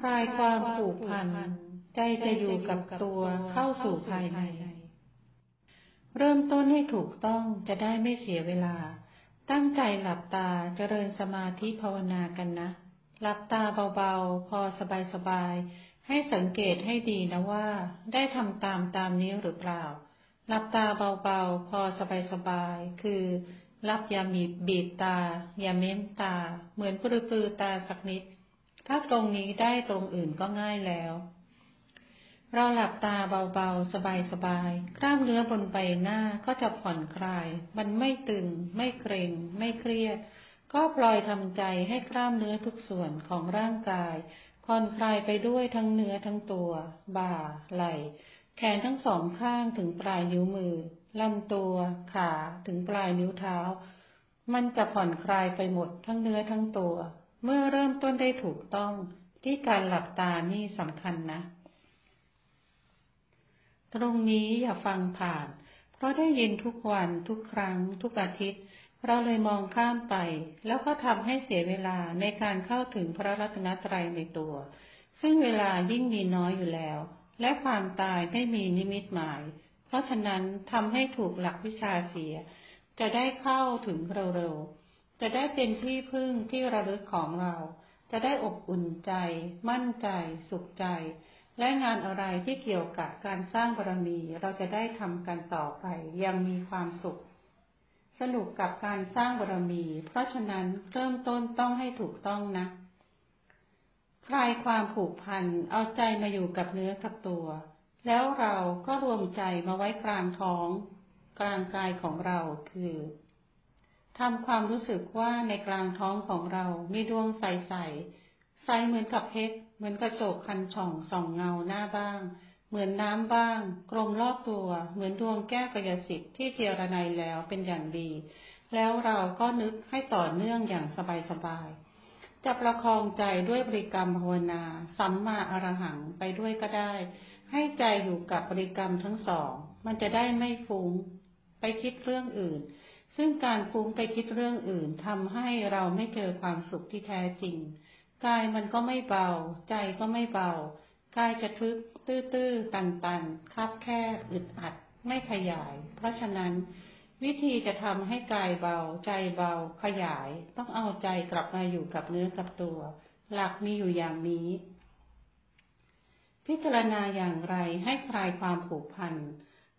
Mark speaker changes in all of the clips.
Speaker 1: คลายความผูกพัน ใจจะอยู่กับตัวเข้าสู่ภายใน เริ่มต้นให้ถูกต้องจะได้ไม่เสียเวลา ตั้งใจหลับตาเจริญสมาธิภาวนากันนะ หลับตาเบาๆ พอสบายๆ ให้สังเกตให้ดีนะว่า ได้ทำตามตามนี้หรือเปล่า หลับตาเบาๆ พอสบายๆ คือรับอย่ามีบีบตา อย่าเม้มตา เหมือนปลือๆตาสักนิด ถ้าตรงนี้ได้ตรงอื่นก็ง่ายแล้ว เราหลับตาเบาๆ สบายๆ กล้ามเนื้อบนใบหน้าก็จะผ่อนคลาย มันไม่ตึง ไม่เกร็ง ไม่เครียด ก็ปล่อยทำใจให้กล้ามเนื้อทุกส่วนของร่างกายผ่อนคลายไปด้วยทั้งเนื้อทั้งตัว บ่า ไหล่ แขนทั้งสองข้างถึงปลายนิ้วมือ ลำตัว ขาถึงปลายนิ้วเท้า มันจะผ่อนคลายไปหมดทั้งเนื้อทั้งตัว เมื่อเริ่มต้นได้ถูกต้องที่การหลับตานี่สำคัญนะ ตรงนี้อย่าฟังผ่าน เพราะได้ยินทุกวันทุกครั้ง ทุกอาทิตย์ เราเลยมองข้ามไป แล้วก็ทำให้เสียเวลาในการเข้าถึงพระรัตนตรัยในตัว ซึ่งเวลายิ่งมีน้อยอยู่แล้ว และความตายไม่มีนิมิตหมาย เพราะฉะนั้นทำให้ถูกหลักวิชาเสีย จะได้เข้าถึงเร็วๆ จะได้เป็นที่พึ่งที่ระลึกของเรา จะได้อบอุ่นใจ มั่นใจ สุขใจ และงานอะไรที่เกี่ยวกับการสร้างบารมี เราจะได้ทำกันต่อไปยังมีความสุข สนุกกับการสร้างบารมี เพราะฉะนั้นเริ่มต้นต้องให้ถูกต้องนะคลายความผูกพันเอาใจมาอยู่กับเนื้อกับตัว แล้วเราก็รวมใจมาไว้กลางท้อง กลางกายของเราคือ ทำความรู้สึกว่าในกลางท้องของเรามีดวงใสใสใสเหมือนกับเพชร เหมือนกระจกคันช่องส่องเงาหน้าบ้าง เหมือนน้ำบ้าง กลมรอบตัว เหมือนดวงแก้วกระสิทธิ์ที่เจรไนแล้วเป็นอย่างดี แล้วเราก็นึกให้ต่อเนื่องอย่างสบายๆ จะประคองใจด้วยบริกรรมภาวนา สัมมาอรหังไปด้วยก็ได้ ให้ใจอยู่กับบริกรรมทั้งสอง มันจะได้ไม่ฟุ้ง ไปคิดเรื่องอื่น ซึ่งการฟุ้งไปคิดเรื่องอื่นทำให้เราไม่เจอความสุขที่แท้จริง กายมันก็ไม่เบา ใจก็ไม่เบา กายจะทึบตื้อๆ ตันๆ คับแคบ อึดอัด ไม่ขยาย เพราะฉะนั้น วิธีจะทำให้กายเบา ใจเบา ขยาย ต้องเอาใจกลับมาอยู่กับเนื้อกับตัว หลักมีอยู่อย่างนี้ พิจารณาอย่างไรให้คลายความผูกพัน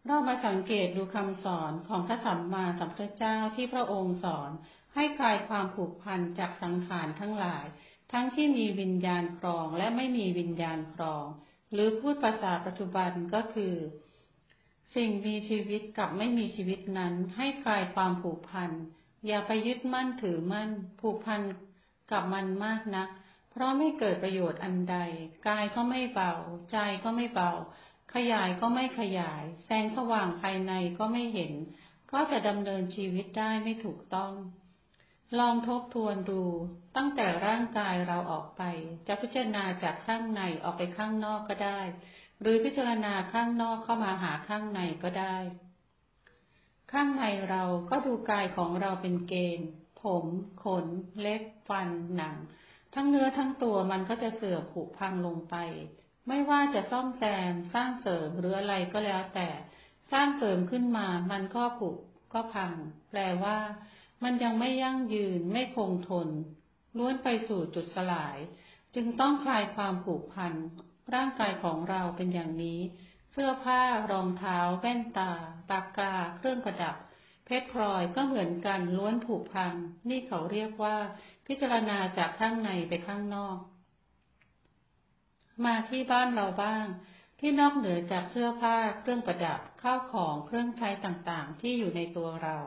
Speaker 1: เรามาสังเกตดูคำสอนของพระสัมมาสัมพุทธเจ้าที่พระองค์สอน ให้คลายความผูกพันจากสังขารทั้งหลาย ทั้งที่มีวิญญาณครองและไม่มีวิญญาณครอง หรือพูดภาษาปัจจุบันก็คือ สิ่งมีชีวิตกับไม่มีชีวิตนั้น ให้คลายความผูกพัน อย่าไปยึดมั่นถือมั่น ผูกพันกับมันมากนัก เพราะไม่เกิดประโยชน์อันใด กายก็ไม่เบา ใจก็ไม่เบา ขยายก็ไม่ขยาย แสงสว่างภายในก็ไม่เห็น ก็จะดำเนินชีวิตได้ไม่ถูกต้อง ลองทบทวนดู ตั้งแต่ร่างกายเราออกไป จะพิจารณาจากข้างในออกไปข้างนอกก็ได้ หรือพิจารณาข้างนอกเข้ามาหาข้างในก็ได้ ข้างในเราก็ดูกายของเราเป็นเกณฑ์ ผม ขน เล็บ ฟัน หนัง ทั้งเนื้อทั้งตัวมันก็จะเสื่อมผุพังลงไป ไม่ว่าจะซ่อมแซม สร้างเสริมหรืออะไรก็แล้วแต่ สร้างเสริมขึ้นมา มันก็ผุก็พัง แปลว่า มันยังไม่ยั่งยืน ไม่คงทน ล้วนไปสู่จุดสลาย จึงต้องคลายความผูกพัน ร่างกายของเราเป็นอย่างนี้ เสื้อผ้ารองเท้า แว่นตา ปากกา เครื่องประดับ เพชรพลอยก็เหมือนกันล้วนผุพัง นี่เขาเรียกว่า พิจารณาจากข้างในไปข้างนอก มาที่บ้านเราบ้าง ที่นอกเหนือจากเสื้อผ้าเครื่องประดับข้าวของเครื่องใช้ต่างๆ ที่อยู่ในตัวเรา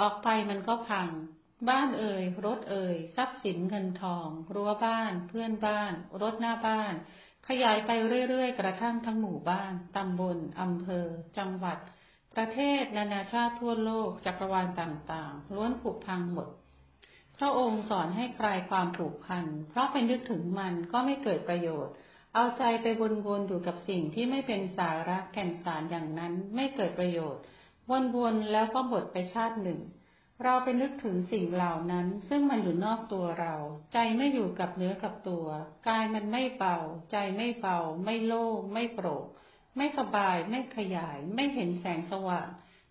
Speaker 1: ออกไปมันก็พัง บ้านเอ่ยรถเอ่ยทรัพย์สินเงินทอง รั้วบ้าน เพื่อนบ้าน รถหน้าบ้าน ขยายไปเรื่อยๆ กระทั่งทั้งหมู่บ้านตำบลอำเภอ จังหวัด ประเทศนานาชาติทั่วโลกจักรวาลต่างๆล้วนผุพังหมดพระองค์สอนให้คลายความผูกพัน เพราะไปนึกถึงมันก็ไม่เกิดประโยชน์ เอาใจไปวนๆอยู่กับสิ่งที่ไม่เป็นสาระแก่นสารอย่างนั้นไม่เกิดประโยชน์ วนๆแล้วก็หมดไปชาติหนึ่ง เราไปนึกถึงสิ่งเหล่านั้น ซึ่งมันอยู่นอกตัวเรา ใจไม่อยู่กับเนื้อกับตัว กายมันไม่เบา ใจไม่เบา ไม่โล่งไม่โปร่งไม่สบาย ไม่ขยาย ไม่เห็นแสงสว่าง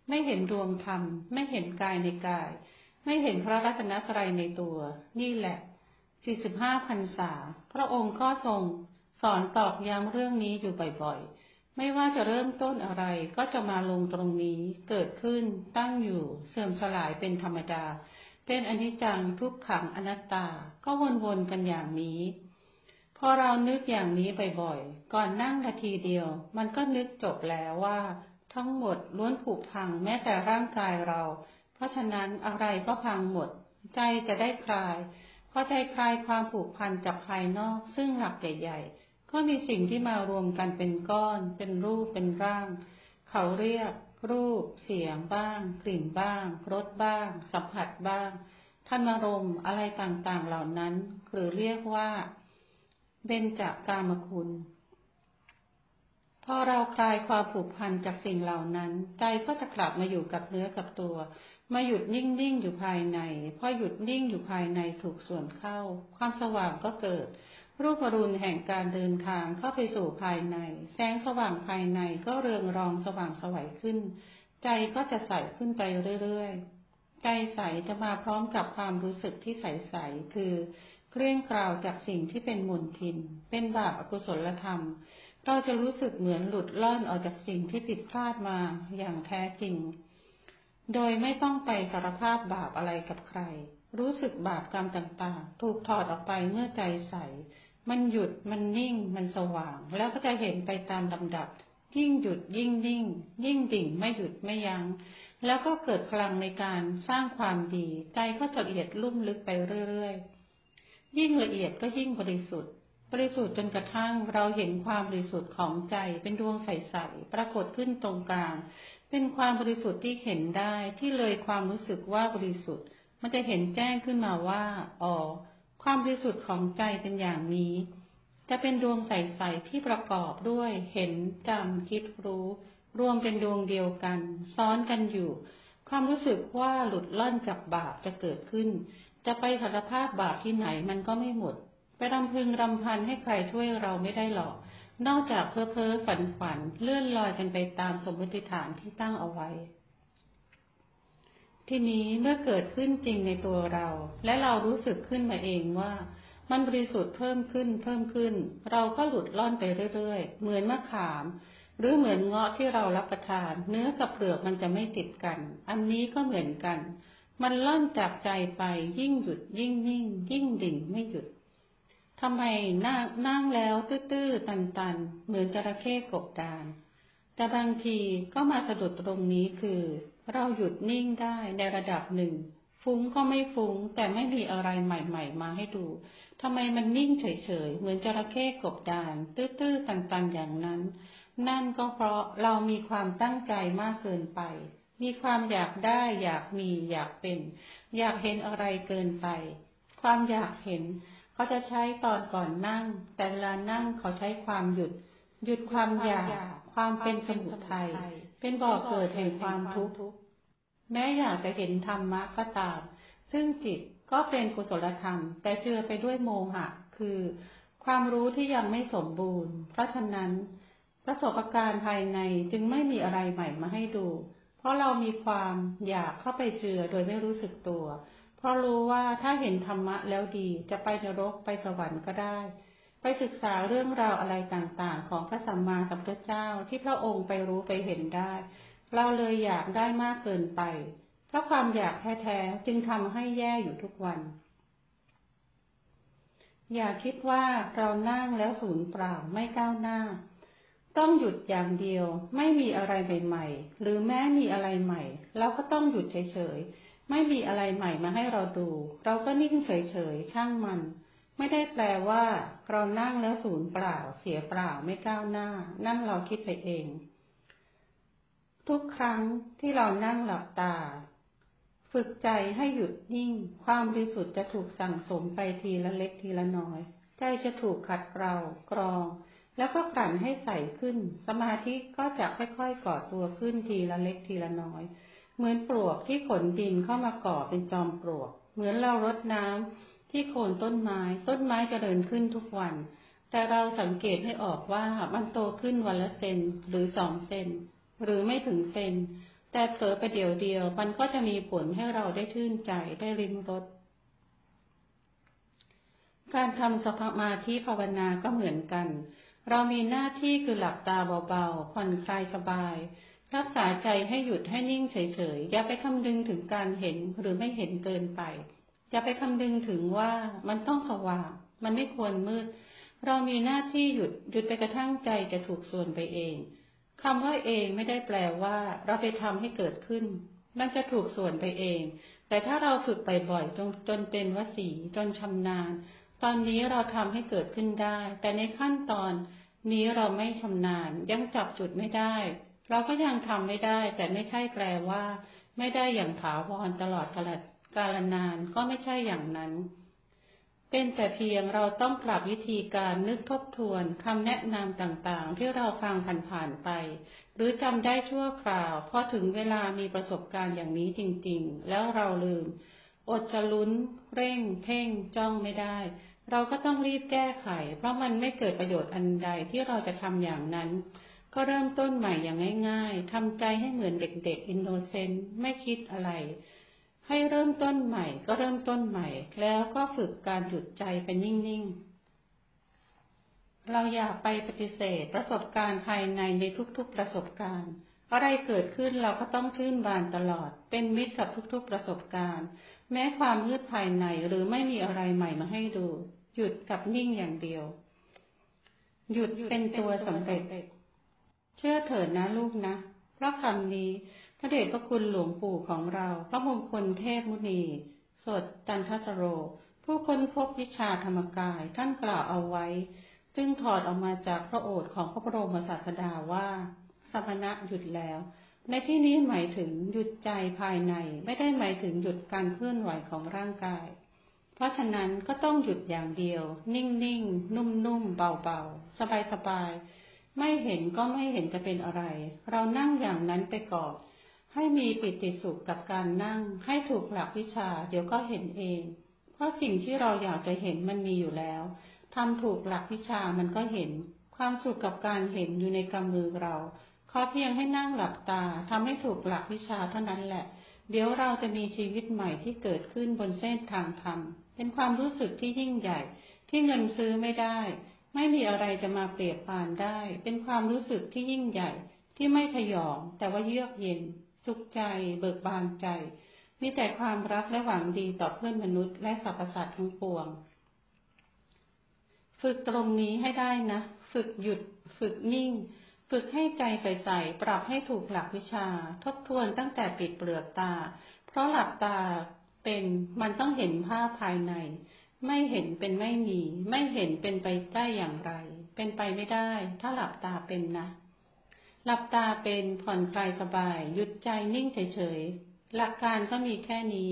Speaker 1: ไม่เห็นดวงธรรม ไม่เห็นกายในกาย ไม่เห็นพระรัตนตรัยในตัว นี่แหละ 45พรรษา พระองค์ก็ทรง สอนตอกย้ำเรื่องนี้อยู่บ่อยๆ ไม่ว่าจะเริ่มต้นอะไรก็จะมาลงตรงนี้ เกิดขึ้น ตั้งอยู่ เสื่อมสลายเป็นธรรมดา เป็นอนิจจังทุกขังอนัตตา ก็วนๆกันอย่างนี้ พอเรานึกอย่างนี้บ่อยๆ ก่อนนั่งนาทีเดียว มันก็นึกจบแล้วว่า ทั้งหมดล้วนผูกพังแม้แต่ร่างกายเรา เพราะฉะนั้นอะไรก็พังหมด ใจจะได้คลาย พอใจคลายความผูกพันจากภายนอกซึ่งหลักใหญ่ๆ ก็มีสิ่งที่มารวมกันเป็นก้อน เป็นรูปเป็นร่าง เขาเรียก รูป เสียงบ้าง กลิ่นบ้างรสบ้าง สัมผัสบ้างท่านมารมอะไรต่างๆเหล่านั้น หรือเรียกว่าเบญจากามคุณ พอเราคลายความผูกพันจากสิ่งเหล่านั้น ใจก็จะกลับมาอยู่กับเนื้อกับตัว มาหยุดนิ่งๆ อยู่ภายใน พอหยุดนิ่งอยู่ภายในถูกส่วนเข้า ความสว่างก็เกิด รูปรุณแห่งการเดินทางเข้าไปสู่ภายใน แสงสว่างภายในก็เรืองรองสว่างสวัยขึ้น ใจก็จะใสขึ้นไปเรื่อยๆ ใจใสจะมาพร้อมกับความรู้สึกที่ใสๆ คือเกลี้ยงกล่าวจากสิ่งที่เป็นมลทิน เป็นบาปอกุศลธรรม เราจะรู้สึกเหมือนหลุดล่อนออกจากสิ่งที่ผิดพลาดมาอย่างแท้จริง โดยไม่ต้องไปสารภาพบาปอะไรกับใคร รู้สึกบาปกรรมต่างๆ ถูกถอดออกไปเมื่อใจใส มันหยุด มันนิ่ง มันสว่าง แล้วก็จะเห็นไปตามลำดับ ยิ่งหยุดยิ่งนิ่ง ยิ่งดิ่งไม่หยุดไม่ยัง้ง แล้วก็เกิดพลังในการสร้างความดี ใจก็ละเอียดลุ่มลึกไปเรื่อยๆ ยิ่งละเอียดก็ยิ่งบริสุทธิ์ บริสุทธิ์จนกระทั่งเราเห็นความบริสุทธิ์ของใจเป็นดวงใสๆ ปรากฏขึ้นตรงกลาง เป็นความบริสุทธิ์ที่เห็นได้ที่เลยความรู้สึกว่าบริสุทธิ์ มันจะเห็นแจ้งขึ้นมาว่าอ๋อความบริสุทธิ์ของใจเป็นอย่างนี้ จะเป็นดวงใสๆที่ประกอบด้วยเห็นจำคิดรู้ รวมเป็นดวงเดียวกัน ซ้อนกันอยู่ ความรู้สึกว่าหลุดล่อนจากบาปจะเกิดขึ้น จะไปสารภาพบาปที่ไหนมันก็ไม่หมด ไปรำพึงรำพันให้ใครช่วยเราไม่ได้หรอก นอกจากเพ้อเพ้อฝันฝันเลื่อนลอยกันไปตามสมมติฐานที่ตั้งเอาไว้ ทีนี้เมื่อเกิดขึ้นจริงในตัวเรา และเรารู้สึกขึ้นมาเองว่ามันบริสุทธิ์เพิ่มขึ้นเพิ่มขึ้น เราก็หลุดล่อนไปเรื่อยๆ เหมือนมะขาม หรือเหมือนเงาะที่เรารับประทาน เนื้อกับเปลือกมันจะไม่ติดกัน อันนี้ก็เหมือนกัน มันล่อนจากใจไปยิ่งหยุดยิ่งนิ่ง ยิ่งดิ่งไม่หยุด ทำไมนั่งนั่งแล้วตื้อๆตันๆ เหมือนจระเข้กบดาน แต่บางทีก็มาสะดุดตรงนี้คือ เราหยุดนิ่งได้ในระดับหนึ่ง ฟุ้งก็ไม่ฟุ้ง แต่ไม่มีอะไรใหม่ๆ มาให้ดูทำไมมันนิ่งเฉยๆ เหมือนจระเข้กบดาน ตื้อๆตันๆอย่างนั้น นั่นก็เพราะเรามีความตั้งใจมากเกินไป มีความอยากได้ อยากมีอยากเป็น อยากเห็นอะไรเกินไป ความอยากเห็น เขาจะใช้ตอนก่อนนั่ง แต่เวลานั่งเขาใช้ความหยุด หยุดความอยาก ความเป็นสมุทัย เป็นบ่อเกิดแห่งความทุกข์ แม้อยากจะเห็นธรรมะก็ตาม ซึ่งจิตก็เป็นกุศลธรรม แต่เจือไปด้วยโมหะ คือ ความรู้ที่ยังไม่สมบูรณ์ เพราะฉะนั้น ประสบการณ์ภายในจึงไม่มีอะไรใหม่มาให้ดู เพราะเรามีความอยากเข้าไปเจือโดยไม่รู้สึกตัว ราะรู้ว่าถ้าเห็นธรรมะแล้วดีจะไปนรกไปสวรรค์ก็ได้ ไปศึกษาเรื่องราวอะไรต่างๆ ของพระสัมมาสัมพุทธเจ้าที่พระองค์ไปรู้ไปเห็นได้ เราเลยอยากได้มากเกินไป เพราะความอยากแท้ๆจึงทำให้แย่อยู่ทุกวัน อย่าคิดว่าเรานั่งแล้วสูญเปล่าไม่ก้าวหน้า ต้องหยุดอย่างเดียว ไม่มีอะไรใหม่ๆหรือแม้มีอะไรใหม่ เราก็ต้องหยุดเฉยๆ ไม่มีอะไรใหม่มาให้เราดู เราก็นิ่งเฉยๆช่างมัน ไม่ได้แปลว่า เรานั่งแล้วสูญเปล่า เสียเปล่าไม่ก้าวหน้า นั่นเราคิดไปเอง ทุกครั้งที่เรานั่งหลับตา ฝึกใจให้หยุดนิ่ง ความบริสุทธิ์จะถูกสั่งสมไปทีละเล็กทีละน้อย ใจจะถูกขัดเกลากรอง แล้วก็กลั่นให้ใสขึ้น สมาธิก็จะค่อยๆก่อตัวขึ้นทีละเล็กทีละน้อย เหมือนปลวกที่ขนดินเข้ามาก่อเป็นจอมปลวก เหมือนเรารดน้ำที่โคนต้นไม้ ต้นไม้จเจริญขึ้นทุกวัน แต่เราสังเกตให้ออกว่ามันโตขึ้นวันละเซนหรือสองเซนหรือไม่ถึงเซน แต่เผลอไปเดียวเดียว มันก็จะมีผลให้เราได้ชื่นใจได้ริมรสการทำสมาธิภาวนาก็เหมือนกัน เรามีหน้าที่คือหลับตาเบาๆผ่อนคลายสบาย รักษาใจให้หยุดให้นิ่งเฉยๆ อย่าไปคำนึงถึงการเห็นหรือไม่เห็นเกินไป อย่าไปคำนึงถึงว่ามันต้องสว่าง มันไม่ควรมืด เรามีหน้าที่หยุดหยุดไปกระทั่งใจจะถูกส่วนไปเองคำว่าเองไม่ได้แปลว่าเราไปทำให้เกิดขึ้น มันจะถูกส่วนไปเอง แต่ถ้าเราฝึกไปบ่อยจนจนเป็นวสีจนชำนาญ ตอนนี้เราทำให้เกิดขึ้นได้ แต่ในขั้นตอนนี้เราไม่ชำนาญยังจับจุดไม่ได้ เราก็ยังทำไม่ได้ แต่ไม่ใช่แปลว่า ไม่ได้อย่างถาวรตลอดกาลกาลนานก็ไม่ใช่อย่างนั้น เป็นแต่เพียงเราต้องปรับวิธีการนึกทบทวนคำแนะนำต่างๆ ที่เราฟังผ่านๆไป หรือจำได้ชั่วคราวพอถึงเวลามีประสบการณ์อย่างนี้จริงๆ แล้วเราลืม อดจะลุ้น เร่ง เพ่ง จ้องไม่ได้ เราก็ต้องรีบแก้ไข เพราะมันไม่เกิดประโยชน์อันใดที่เราจะทำอย่างนั้น ก็เริ่มต้นใหม่อย่างง่ายๆทำใจให้เหมือนเด็กๆอินโนเซนต์ไม่คิดอะไร ให้เริ่มต้นใหม่ก็เริ่มต้นใหม่ แล้วก็ฝึกการหยุดใจเป็นนิ่งๆ เราอย่าไปปฏิเสธประสบการณ์ภายในในทุกๆประสบการณ์อะไรเกิดขึ้นเราก็ต้องชื่นบานตลอด เป็นมิตรกับทุกๆประสบการณ์ แม้ความมืดภายในหรือไม่มีอะไรใหม่มาให้ดู หยุดกับนิ่งอย่างเดียว หยุดเป็นตัวสำเร็จ เชื่อเถิดนะลูกนะ เพราะคำนี้ พระเดชพระคุณหลวงปู่ของเรา พระมงคลเทพมุนี สดจันทสโร ผู้ค้นพบวิชาธรรมกายท่านกล่าวเอาไว้ ซึ่งถอดออกมาจากพระโอษฐ์ของพระบรมศาสดาว่า สมณะหยุดแล้ว ในที่นี้หมายถึงหยุดใจภายใน ไม่ได้หมายถึงหยุดการเคลื่อนไหวของร่างกาย เพราะฉะนั้นก็ต้องหยุดอย่างเดียว นิ่งๆ นุ่มๆ เบาๆ สบายๆ ไม่เห็นก็ไม่เห็นจะเป็นอะไร เรานั่งอย่างนั้นไปก่อน ให้มีปิติสุขกับการนั่ง ให้ถูกหลักวิชา เดี๋ยวก็เห็นเอง เพราะสิ่งที่เราอยากจะเห็นมันมีอยู่แล้วทำถูกหลักวิชามันก็เห็น ความสุขกับการเห็นอยู่ในกำมือเรา ขอเพียงให้นั่งหลับตาทำให้ถูกหลักวิชาเท่านั้นแหละ เดี๋ยวเราจะมีชีวิตใหม่ที่เกิดขึ้นบนเส้นทางธรรม เป็นความรู้สึกที่ยิ่งใหญ่ ที่เงินซื้อไม่ได้ ไม่มีอะไรจะมาเปรียบปานได้ เป็นความรู้สึกที่ยิ่งใหญ่ที่ไม่พยองแต่ว่าเยือกเย็น สุขใจ เบิกบานใจ มีแต่ความรักและหวังดีต่อเพื่อนมนุษย์และสรรพสัตว์ทั้งปวง ฝึกตรงนี้ให้ได้นะ ฝึกหยุด ฝึกนิ่ง ฝึกให้ใจใสๆปรับให้ถูกหลักวิชา ทบทวนตั้งแต่ปิดเปลือกตา เพราะหลับตาเป็นมันต้องเห็นภาพภายใน ไม่เห็นเป็นไม่มี ไม่เห็นเป็นไปได้อย่างไร เป็นไปไม่ได้ ถ้าหลับตาเป็นนะ หลับตาเป็นผ่อนคลายสบาย หยุดใจนิ่งเฉยๆ หลักการก็มีแค่นี้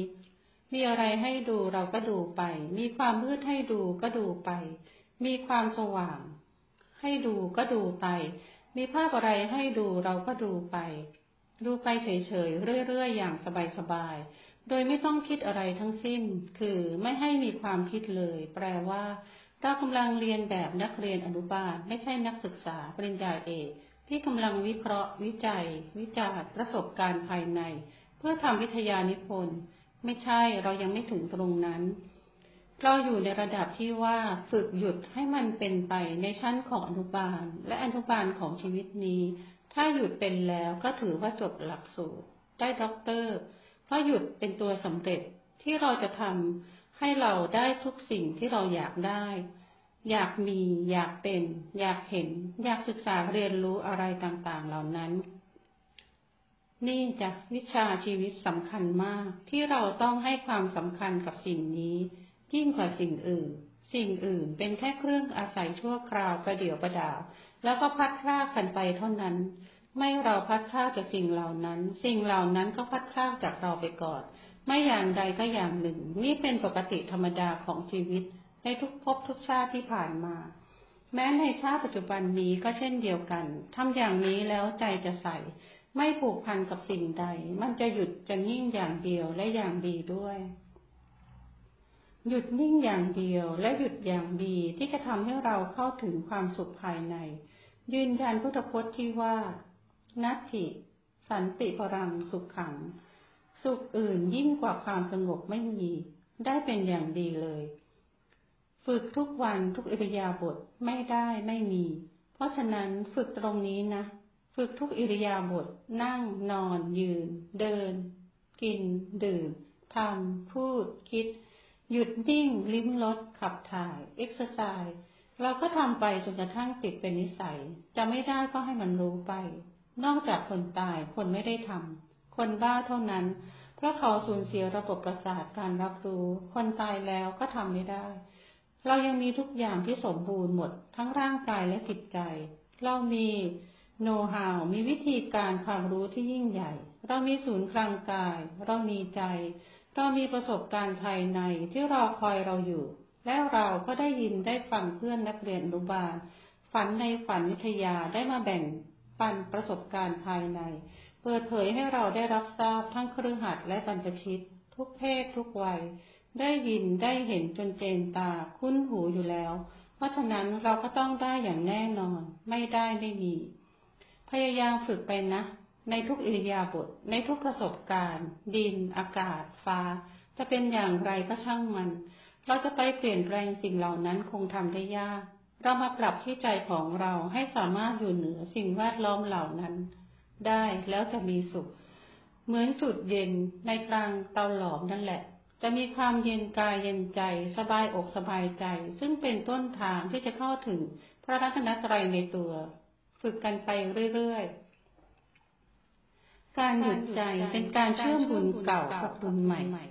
Speaker 1: มีอะไรให้ดูเราก็ดูไป มีความมืดให้ดูก็ดูไป มีความสว่าง ให้ดูก็ดูไป มีภาพอะไรให้ดูเราก็ดูไป ดูไปเฉยๆ เรื่อยๆ อย่างสบายๆ โดยไม่ต้องคิดอะไรทั้งสิ้น คือไม่ให้มีความคิดเลย แปลว่าเรากำลังเรียนแบบนักเรียนอนุบาล ไม่ใช่นักศึกษาปริญญาเอกที่กำลังวิเคราะห์ วิจัย วิจารณ์ประสบการณ์ภายใน เพื่อทำวิทยานิพนธ์ ไม่ใช่เรายังไม่ถึงตรงนั้น เราอยู่ในระดับที่ว่าฝึกหยุดให้มันเป็นไปในชั้นของอนุบาล และอนุบาลของชีวิตนี้ ถ้าหยุดเป็นแล้วก็ถือว่าจบหลักสูตร ได้ด็อกเตอร์ ราะหยุดเป็นตัวสำเร็จที่เราจะทำให้เราได้ทุกสิ่งที่เราอยากได้ อยากมี อยากเป็น อยากเห็น อยากศึกษาเรียนรู้อะไรต่างๆ เหล่านั้น นี่จะวิชาชีวิตสำคัญมากที่เราต้องให้ความสำคัญกับสิ่งนี้ ยิ่งกว่าสิ่งอื่น สิ่งอื่นเป็นแค่เครื่องอาศัยชั่วคราวประเดี๋ยวประดาว แล้วก็พัดพลาดกันไปเท่านั้น ไม่เราพัดพลาดจากสิ่งเหล่านั้น สิ่งเหล่านั้นก็พัดพลาดจากเราไปก่อน ไม่อย่างใดก็อย่างหนึ่ง นี่เป็นปกติธรรมดาของชีวิต ในทุกภพทุกชาติที่ผ่านมา แม้ในชาติปัจจุบันนี้ก็เช่นเดียวกันทำอย่างนี้แล้วใจจะใสไม่ผูกพันกับสิ่งใด มันจะหยุดจะนิ่งอย่างเดียวและอย่างดีด้วย หยุดนิ่งอย่างเดียวและหยุดอย่างดีที่จะทำให้เราเข้าถึงความสุขภายใน ยืนยันพุทธพจน์ที่ว่า นัตถิสันติปรังสุขขัง สุขอื่นยิ่งกว่าความสงบไม่มี ได้เป็นอย่างดีเลย ฝึกทุกวันทุกอิริยาบถไม่ได้ไม่มี เพราะฉะนั้นฝึกตรงนี้นะ ฝึกทุกอิริยาบถนั่งนอน ยืน เดิน กิน ดื่มทำพูด คิด หยุดนิ่งลิ้มรสขับถ่าย เอ็กซ์ไซส์เราก็ทำไปจนกระทั่งติดเป็นนิสัย จะไม่ได้ก็ให้มันรู้ไป นอกจากคนตายคนไม่ได้ทำ คนบ้าเท่านั้น เพราะเขาสูญเสียระบบประสาทการรับรู้ คนตายแล้วก็ทำไม่ได้ เรายังมีทุกอย่างที่สมบูรณ์หมด ทั้งร่างกายและจิตใจ เรามีโน้ตฮาวมีวิธีการความรู้ที่ยิ่งใหญ่ เรามีศูนย์กลางกาย เรามีใจ เรามีประสบการณ์ภายในที่รอคอยเราอยู่ แล้วเราก็ได้ยินได้ฟังเพื่อนนักเรียนอนุบาลฝันในฝันวิทยาได้มาแบ่ง ปันประสบการณ์ภายใน เปิดเผยให้เราได้รับทราบทั้งครือขัดและบรรพชิต ทุกเพศทุกวัย ได้ยินได้เห็นจนเจนตาคุ้นหูอยู่แล้ว เพราะฉะนั้นเราก็ต้องได้อย่างแน่นอน ไม่ได้ไม่มี พยายามฝึกไปนะ ในทุกอิริยาบถในทุกประสบการณ์ ดิน อากาศ ฟ้า จะเป็นอย่างไรก็ช่างมัน เราจะไปเปลี่ยนแปลงสิ่งเหล่านั้นคงทำได้ยาก เรามาปรับที่ใจของเราให้สามารถอยู่เหนือสิ่งแวดล้อมเหล่านั้น ได้แล้วจะมีสุข เหมือนจุดเย็นในกลางเตาหลอมนั่นแหละ จะมีความเย็นกายเย็นใจ สบายอกสบายใจ ซึ่งเป็นต้นทางที่จะเข้าถึงพระรัตนตรัยในตัว ฝึกกันไปเรื่อยๆ การหยุดใจเป็นการเชื่อมบุญเก่ากับบุญใหม่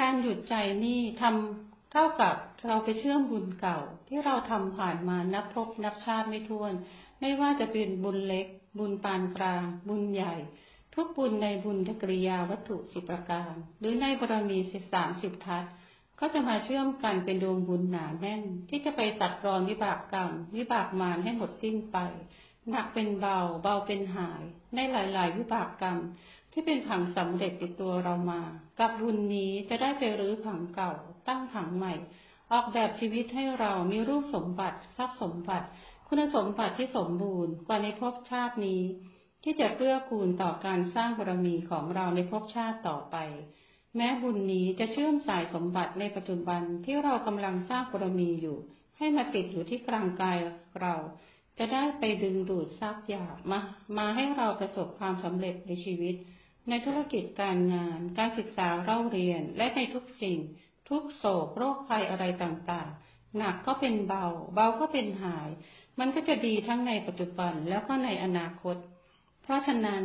Speaker 1: การหยุดใจนี่ทำเท่ากับ เราไปเชื่อมบุญเก่าที่เราทำผ่านมานับพบนับชาติไม่ถ้วน ไม่ว่าจะเป็นบุญเล็ก บุญปานกลาง บุญใหญ่ ทุกบุญในบุญกริยาวัตถุสิบประการ หรือในบารมีสิบสามสิบทัศก็จะมาเชื่อมกันเป็นดวงบุญหนาแน่น ที่จะไปตัดรอนวิบากกรรม วิบากมารให้หมดสิ้นไปหนักเป็นเบา เบาเป็นหาย ในหลาย ๆ วิบากกรรม ที่เป็นผังสำเร็จติดตัวเรามา กับบุญนี้จะได้ไปรื้อผังเก่า ตั้งผังใหม่ ออกแบบชีวิตให้เรามีรูปสมบัติทรัพย์สมบัติ คุณสมบัติที่สมบูรณ์กว่าในภพชาตินี้ ที่จะเพื่อคูณต่อการสร้างบารมีของเราในภพชาติต่อไป แม้บุญนี้จะเชื่อมสายสมบัติในปัจจุบันที่เรากำลังสร้างบารมีอยู่ ให้มาติดอยู่ที่กลางกายเรา จะได้ไปดึงดูดทรัพย์หยาบมามาให้เราประสบความสำเร็จในชีวิต ในธุรกิจการงาน การศึกษาเล่าเรียนและในทุกสิ่ง ทุกโศกโรคภัยอะไรต่างๆ หนักก็เป็นเบา เบาก็เป็นหาย มันก็จะดีทั้งในปัจจุบันแล้วก็ในอนาคต เพราะฉะนั้น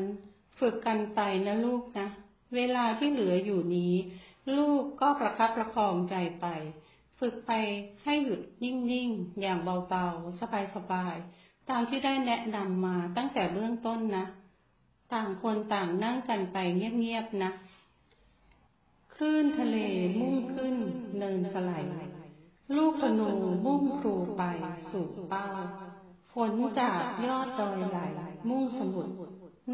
Speaker 1: ฝึกกันไปนะลูกนะ เวลาที่เหลืออยู่นี้ ลูกก็ประคับประคองใจไป ฝึกไปให้หยุดนิ่งๆ อย่างเบาๆ สบายๆ ตามที่ได้แนะนำมาตั้งแต่เบื้องต้นนะ ต่างคนต่างนั่งกันไปเงียบๆนะ ลื่นทะเลมุ่งขึ้น เนินสไลลูกธนูมุ่งครูไปสู่เป้า ฝนจากยอดดอยไหล มุ่งสมุทร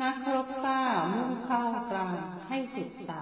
Speaker 1: นักรบกล้ามุ่งเข้ากลางให้สุดสา